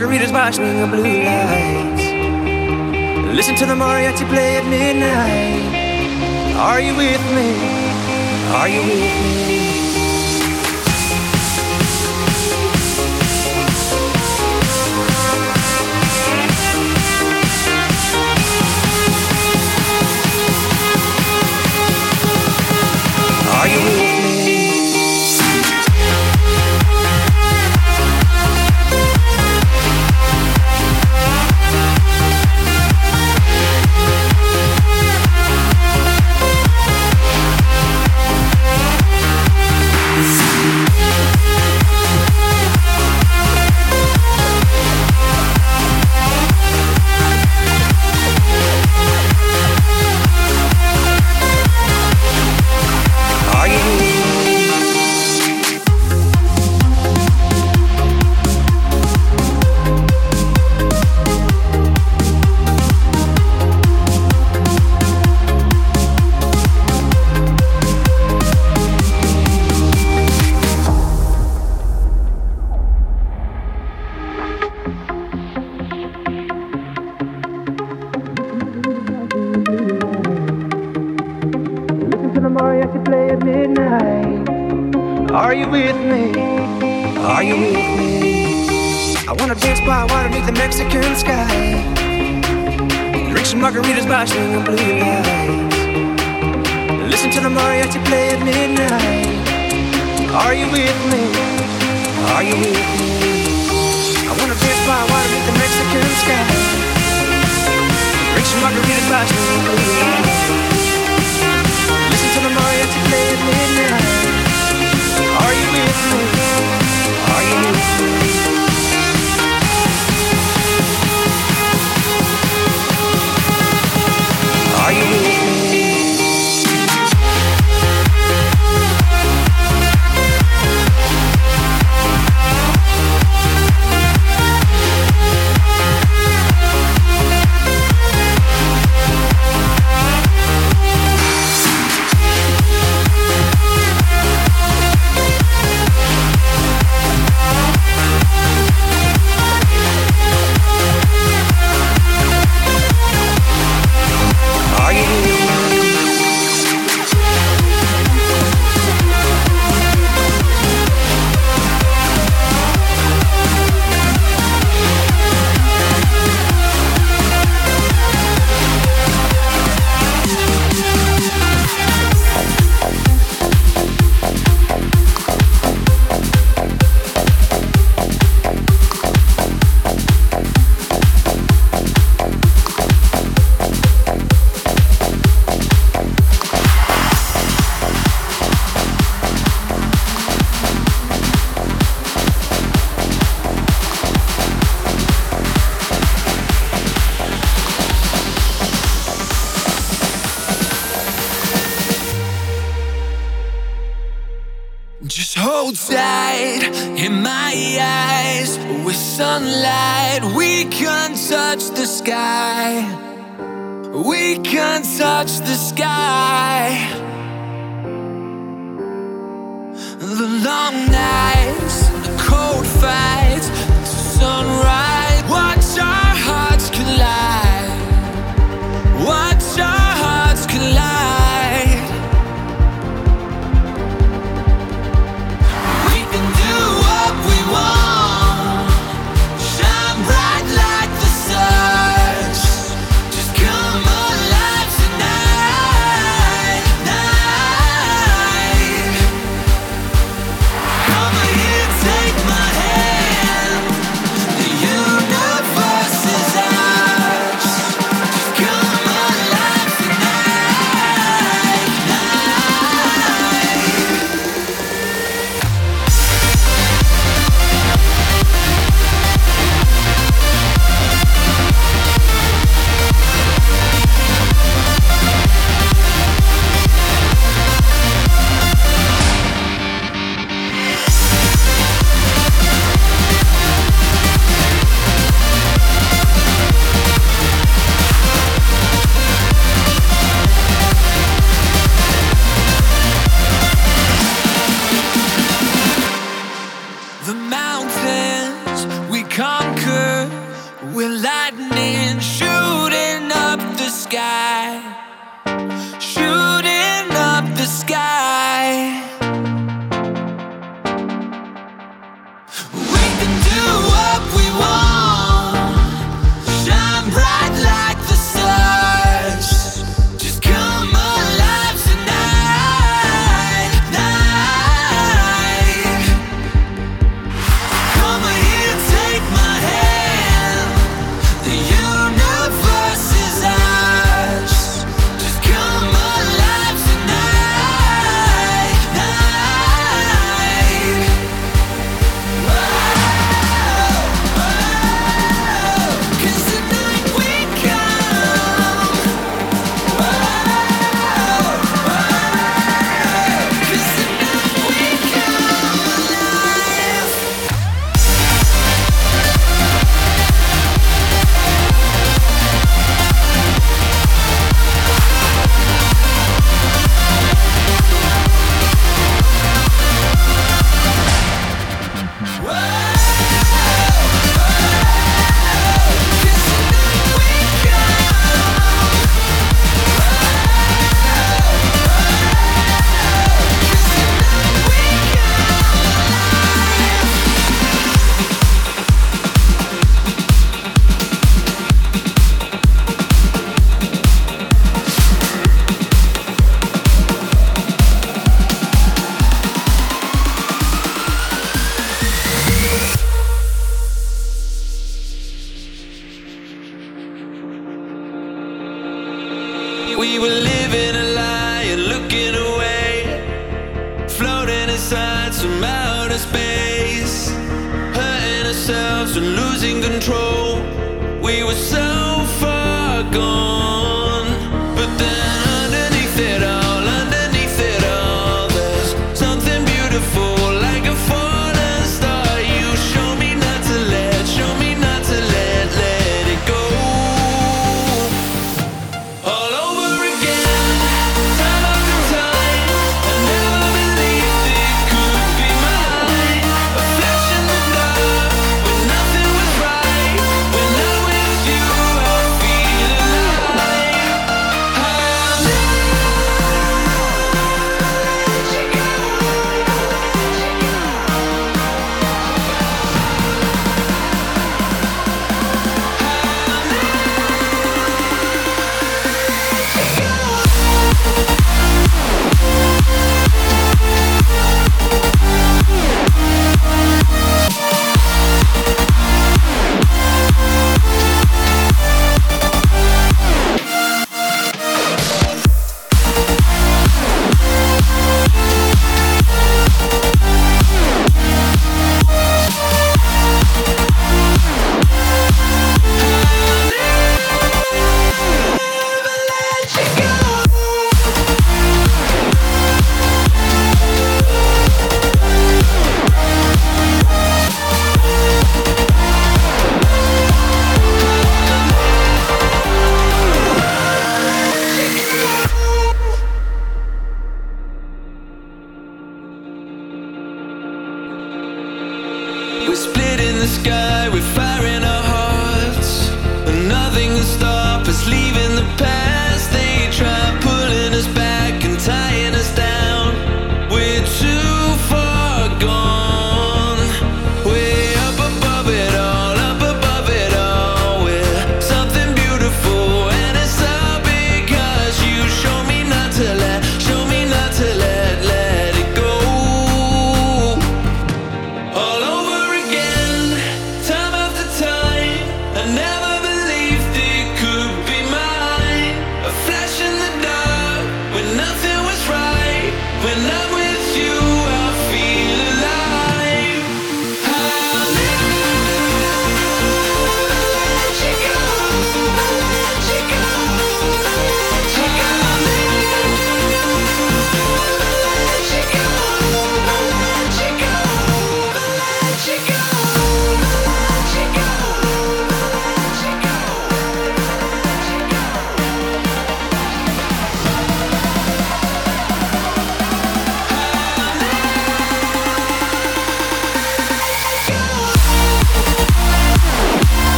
margaritas watching the blue lights. Listen to the mariachi play at midnight. Are you with me? Are you with me?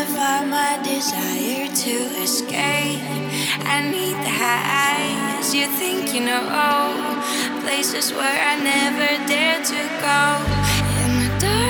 nullify my desire to escape. I need the highs you think you know, places where I never dare to go. In the dark.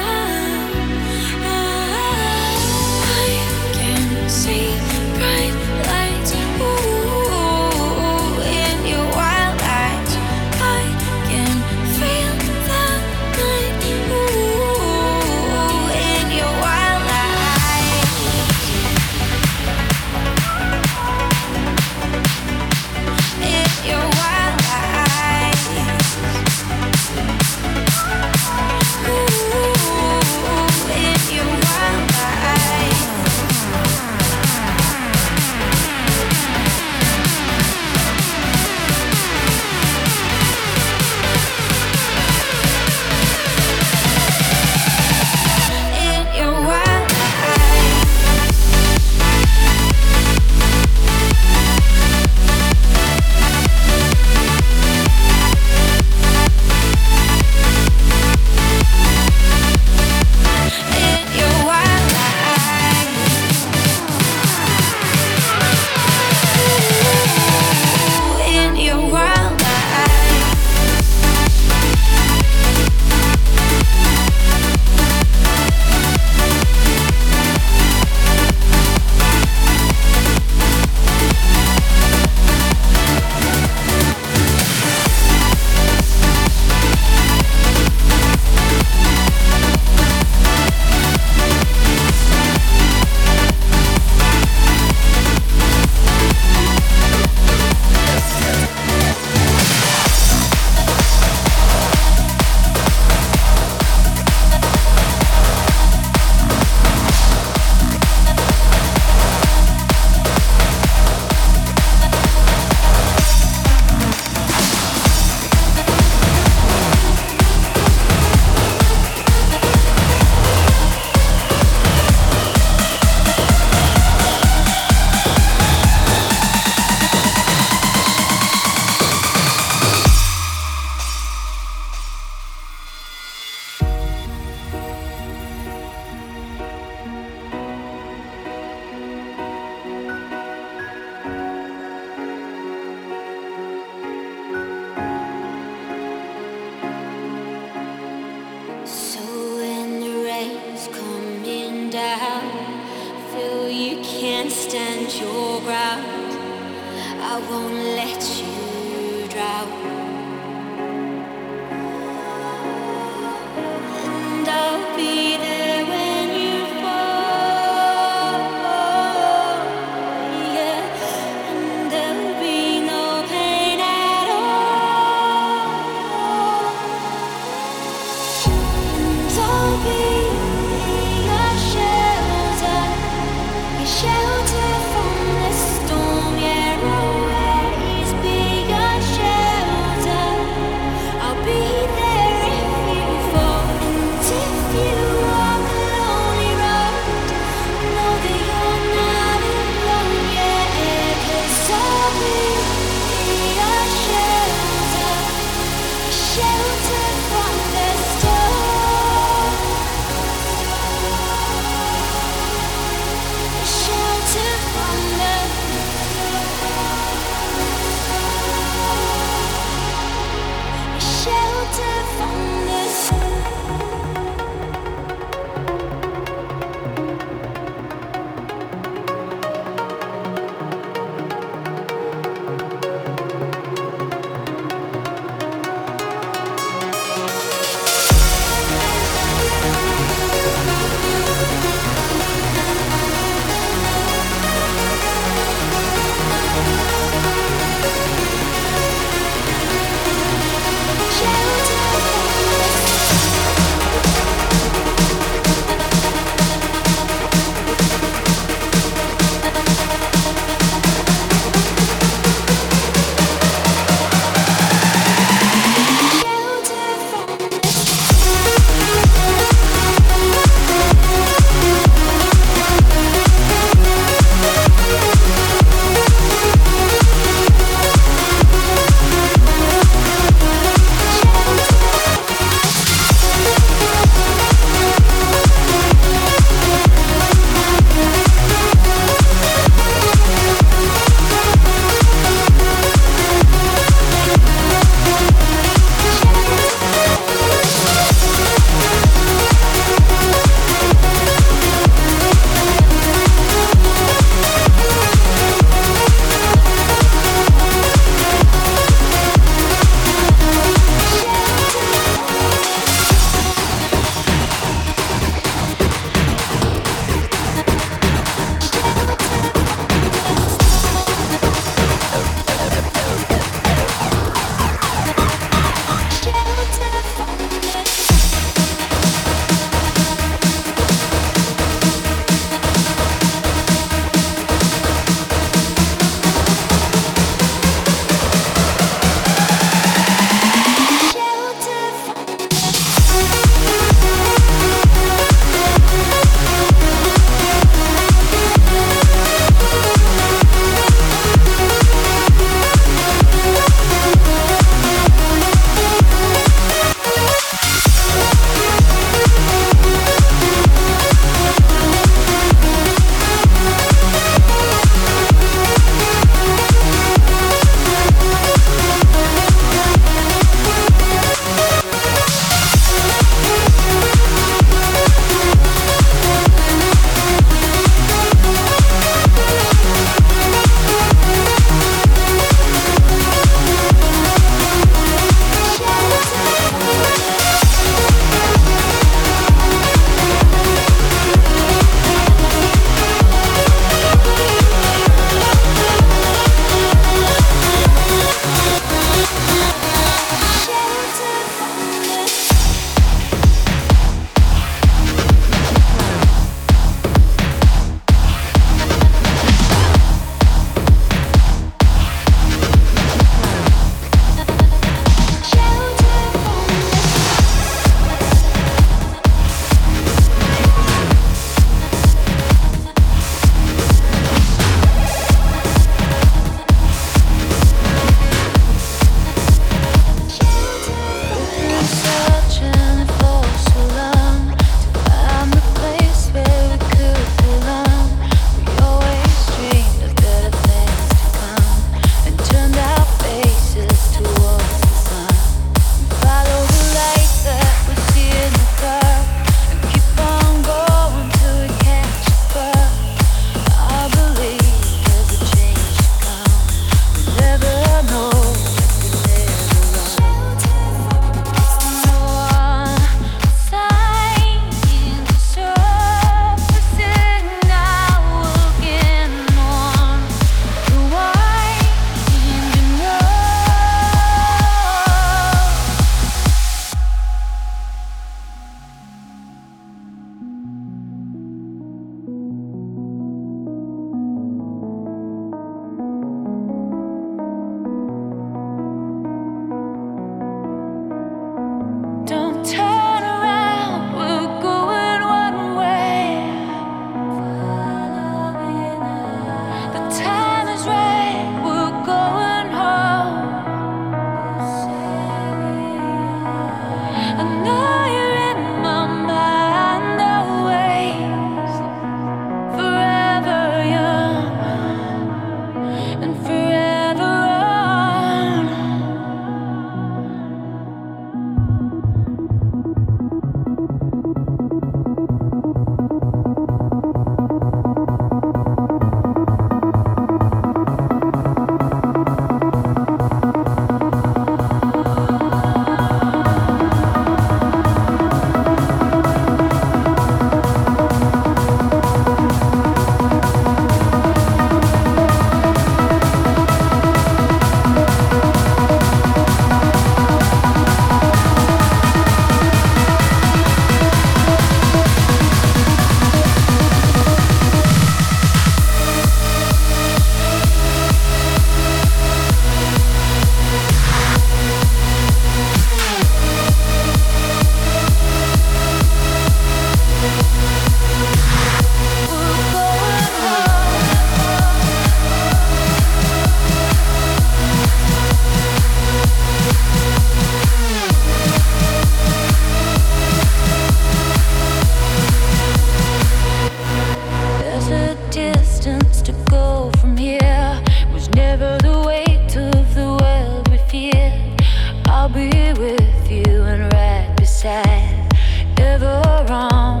Speak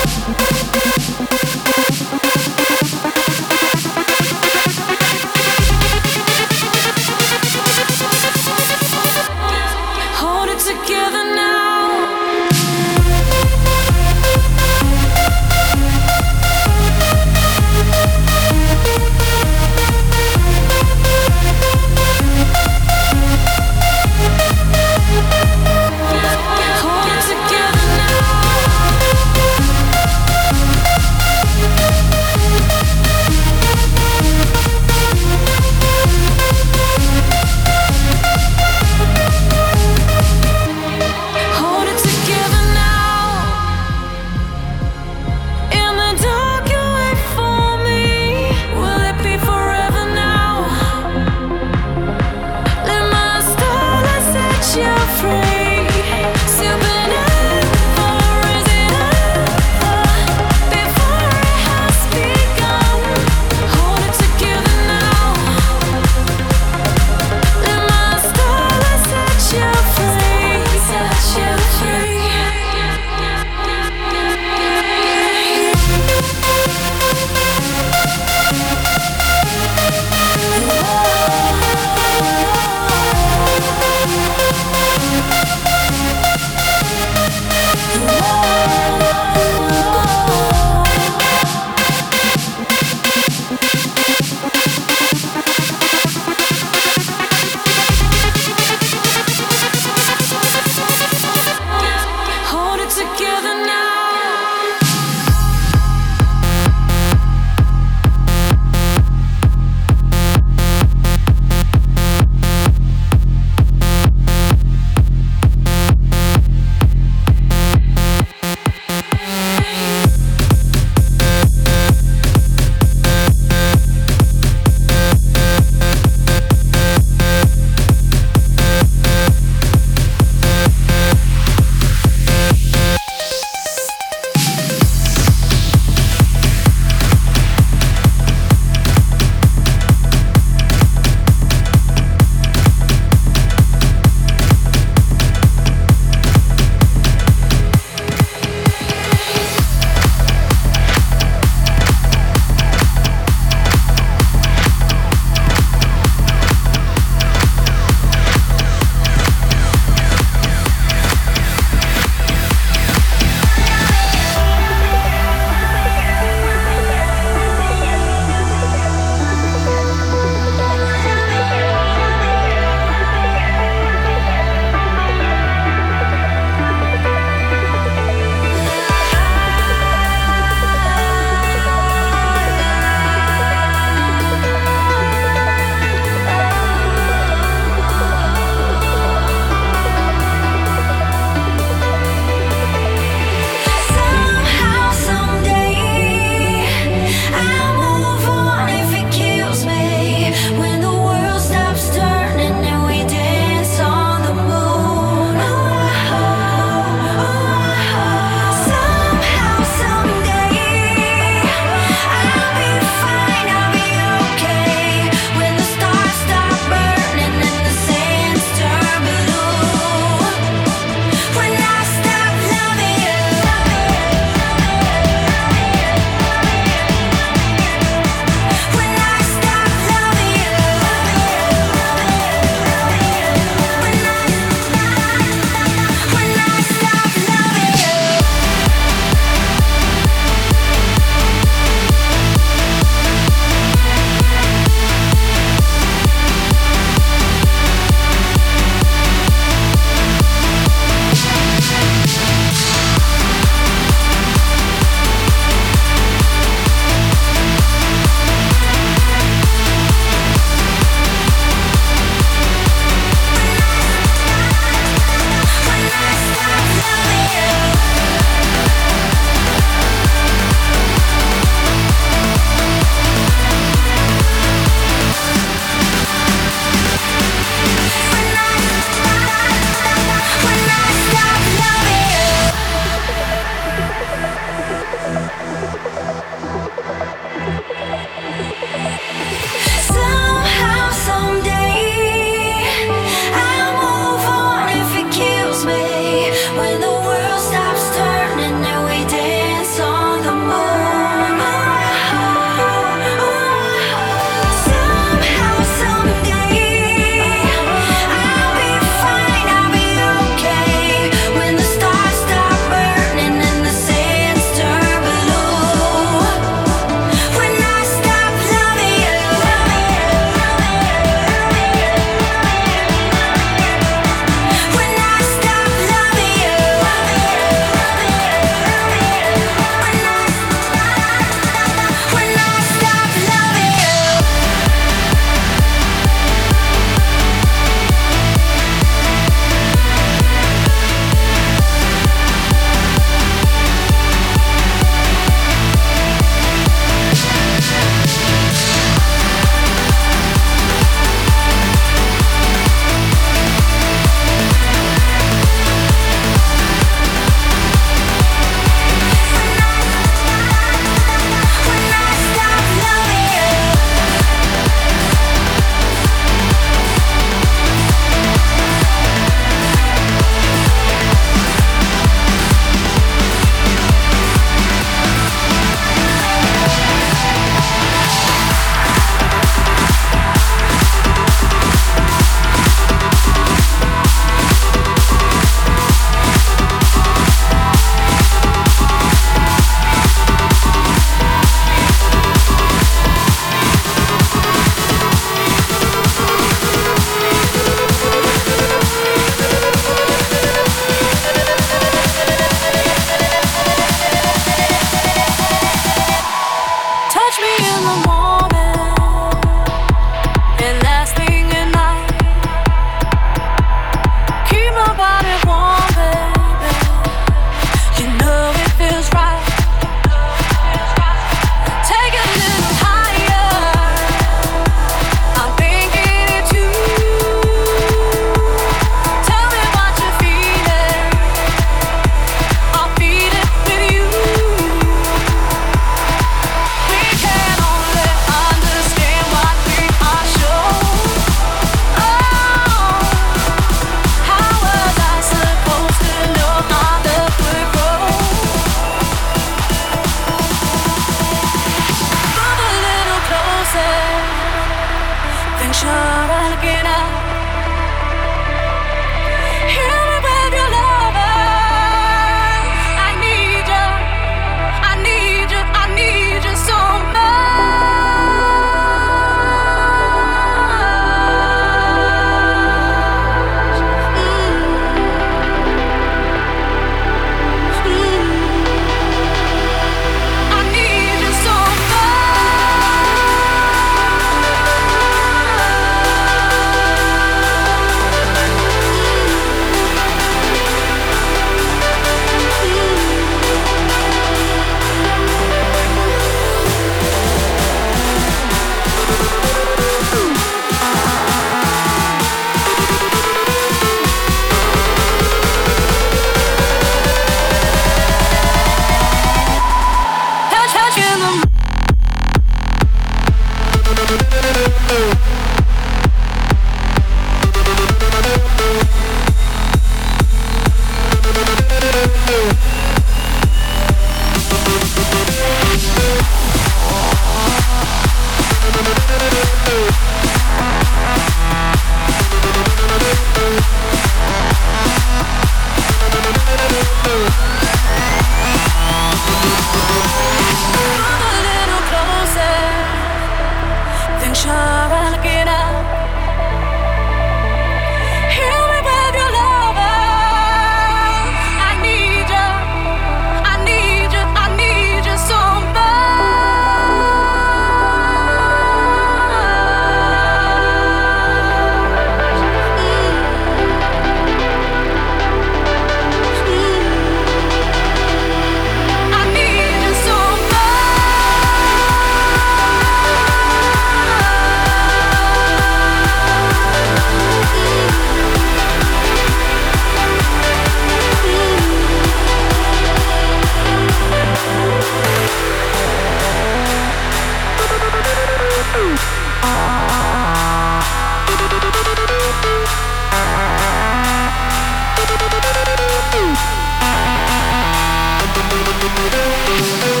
Shattered glass left a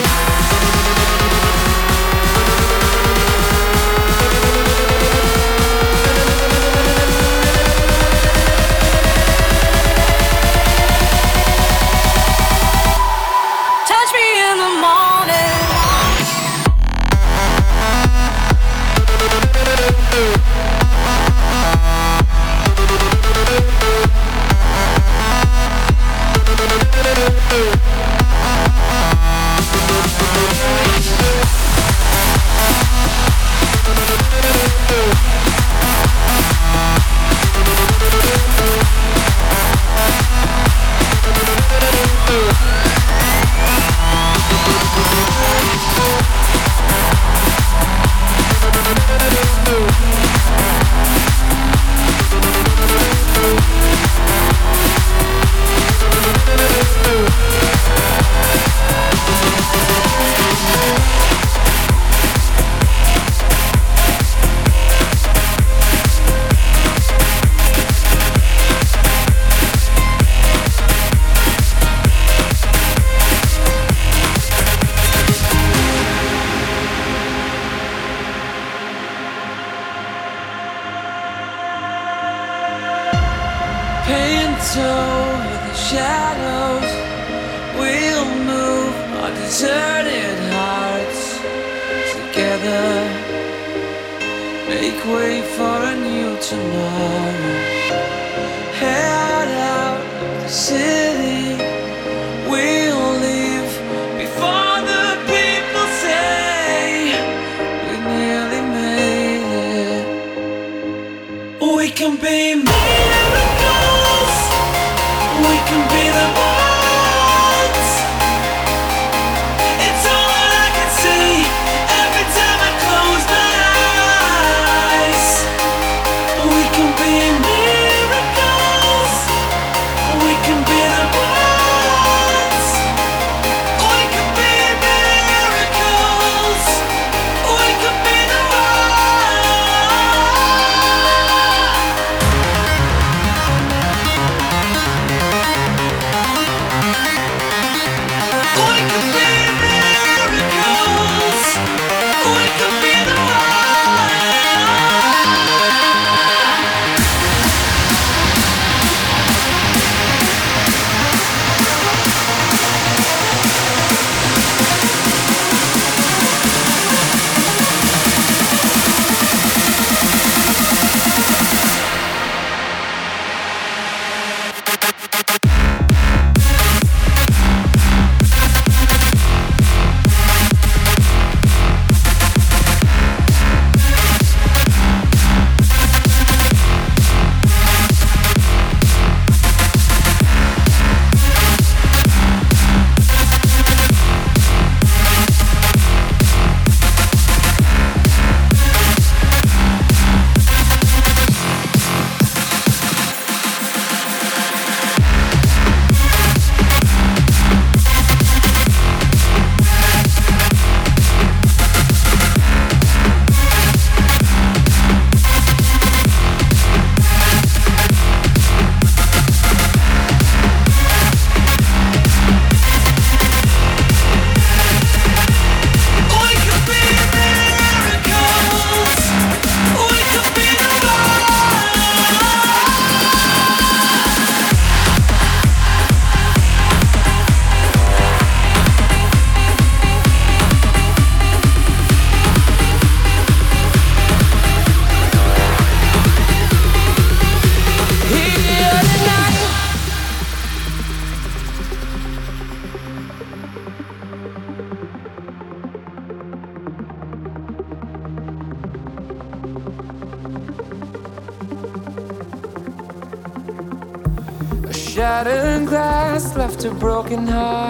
broken heart.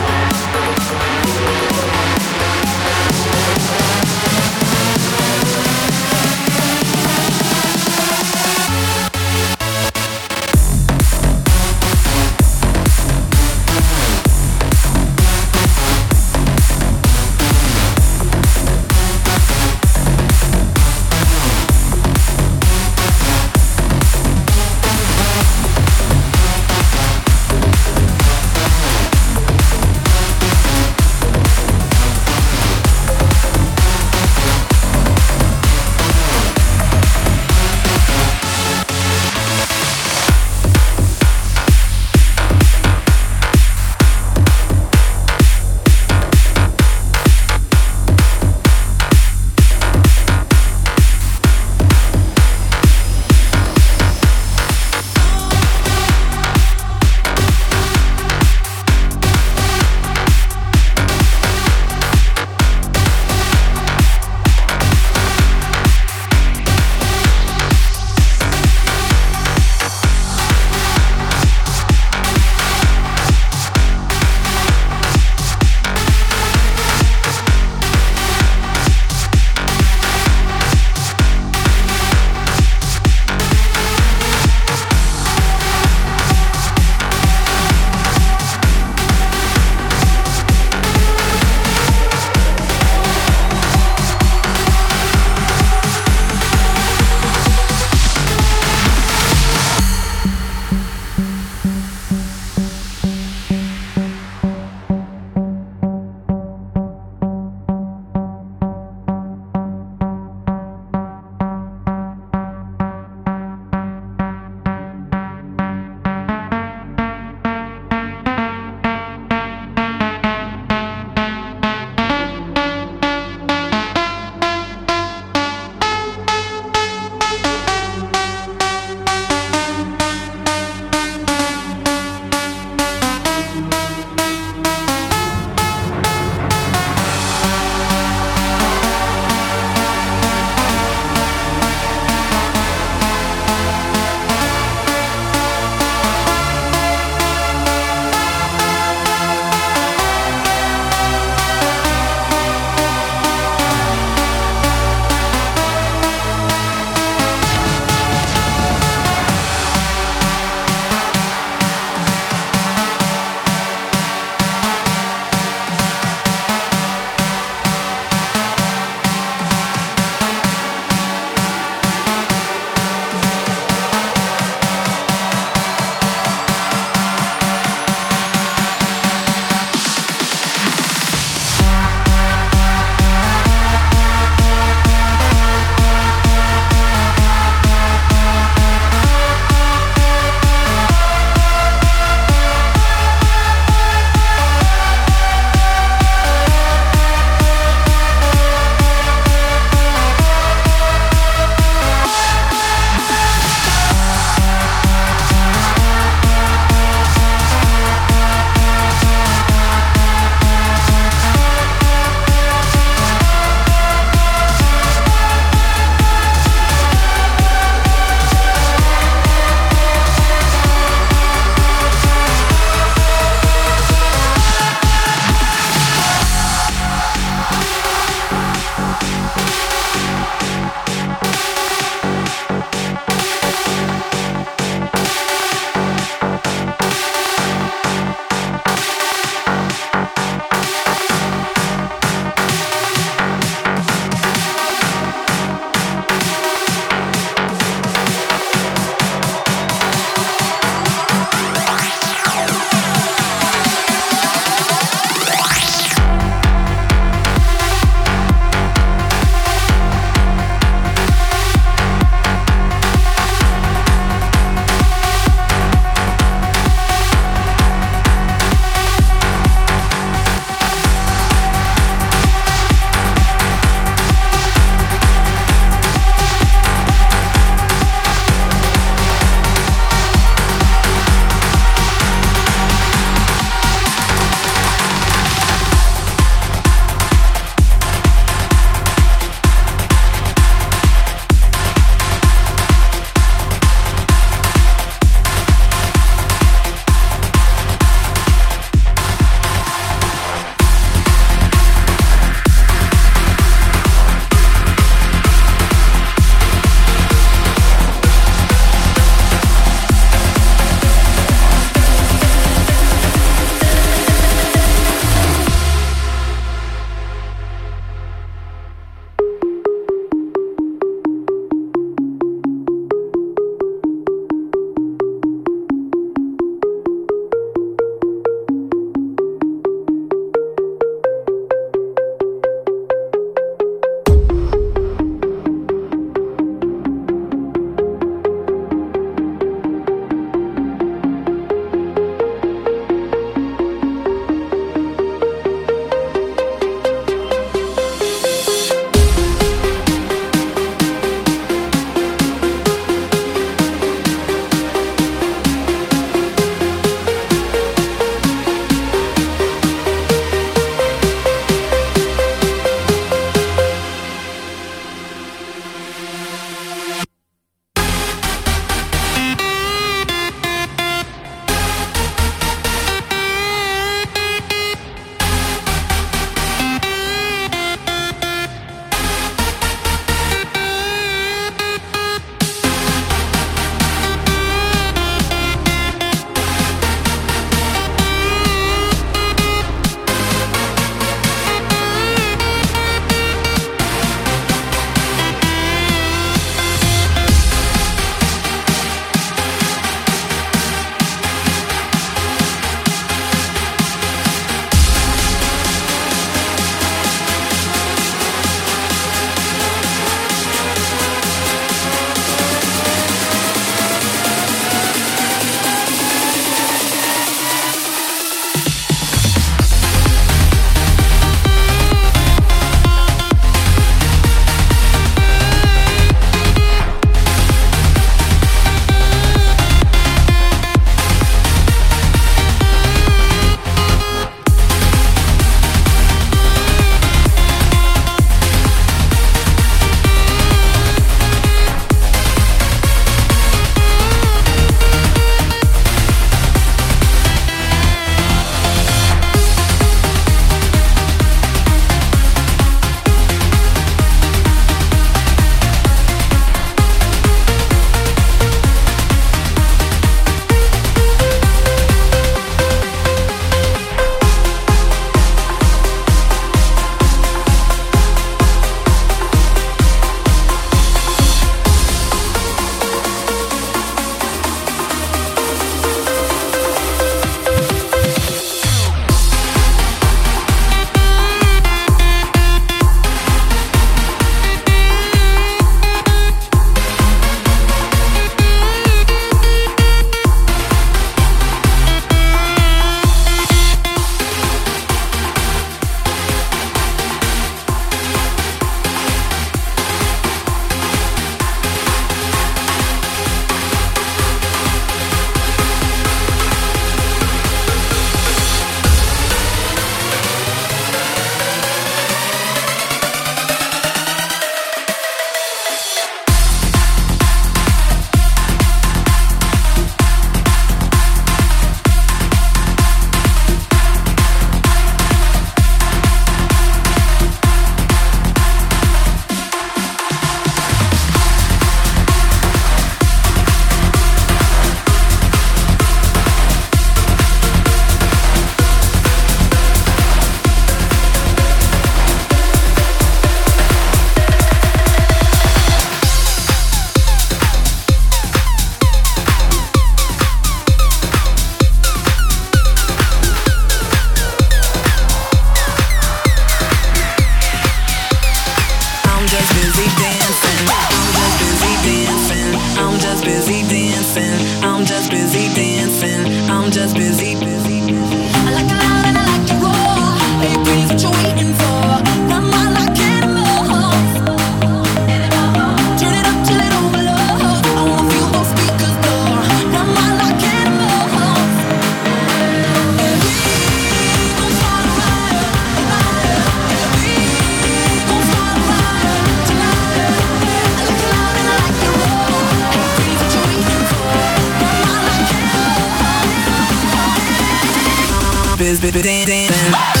Busy dancing.